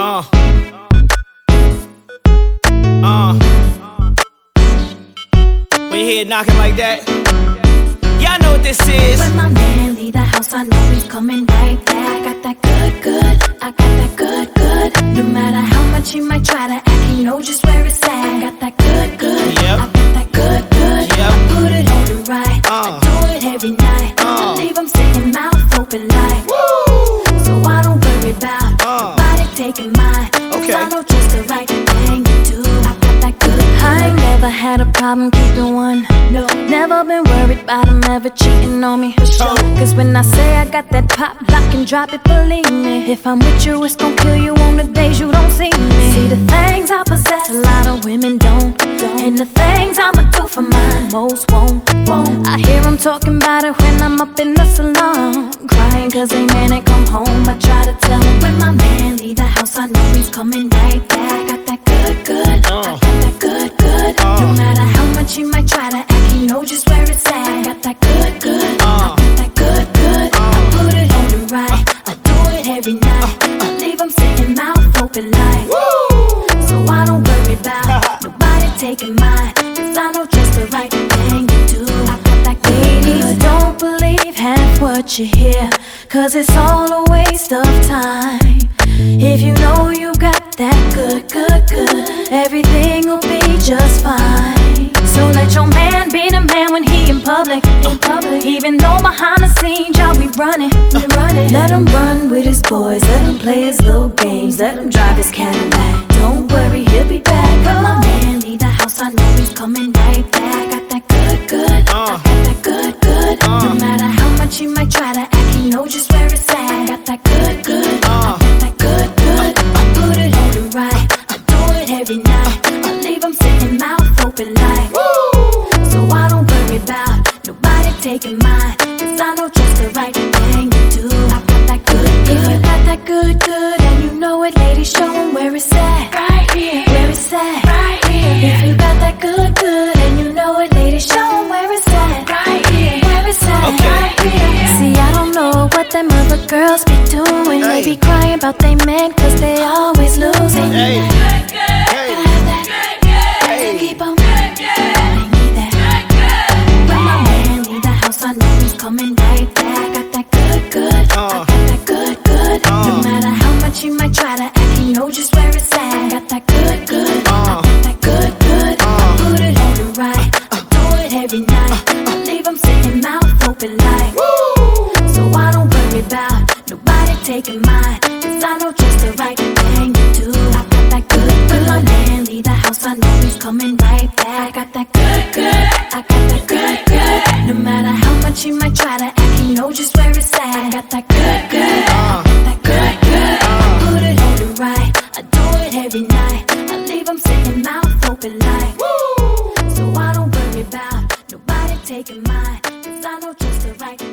Uh. Uh. When you hear it knocking like that, y'all know what this is. When my man leave the house, I know he's coming right back. I got that good, good. I got that good, good. No matter how much he might try to act, he know just where it's at. I got that good, good. Yep. I got that good, good. Yep. I put it on the right. Uh. I do it every night. Uh. I leave him sitting mouth open like. So had a problem keeping one. No, Never been worried about him ever cheating on me. For sure. Oh. Cause when I say I got that pop, lock and drop it, believe me. If I'm with you, it's gon' kill you on the days you don't see me. See the things I possess, a lot of women don't. And the things I'ma do for mine, most won't. won't. I hear them talking about it when I'm up in the salon. Crying cause they man ain't come home. I try to tell them When my man leave the house, I know he's coming right taking mine. Cause I know just the right thing to do. I got that Ladies, good. don't believe half what you hear, cause it's all a waste of time. If you know you got that good, good, good, everything will be just fine. So let your man be the man when he in public, in public. Even though behind the scenes y'all be running, be running. Let him run with his boys, let him play his little games, let him drive his Cadillac. Taking mine. Cause I know just the right thing to do. I got that good, good. If you got that good, good, and you know it, ladies, show 'em where it's at. Right here, Where it's at. right here. If you got that good, good, and you know it, ladies, show 'em where it's at. Right here. Where it's at. Okay. Right here. See, I don't know what them other girls be doing. They Hey. be crying about they men, cause they always losing. Hey, hey, open like Woo! So I don't worry about nobody taking mine. Cause I know just the right thing to do. I got that good, good man leave the house I know he's coming right back. I got that good, good I got that good, good No matter how much he might try to act He knows just where it's at. I got that good, good uh, That good, good put it on the right. I do it every night. I leave him sitting mouth open like. So I don't worry about nobody taking mine just the right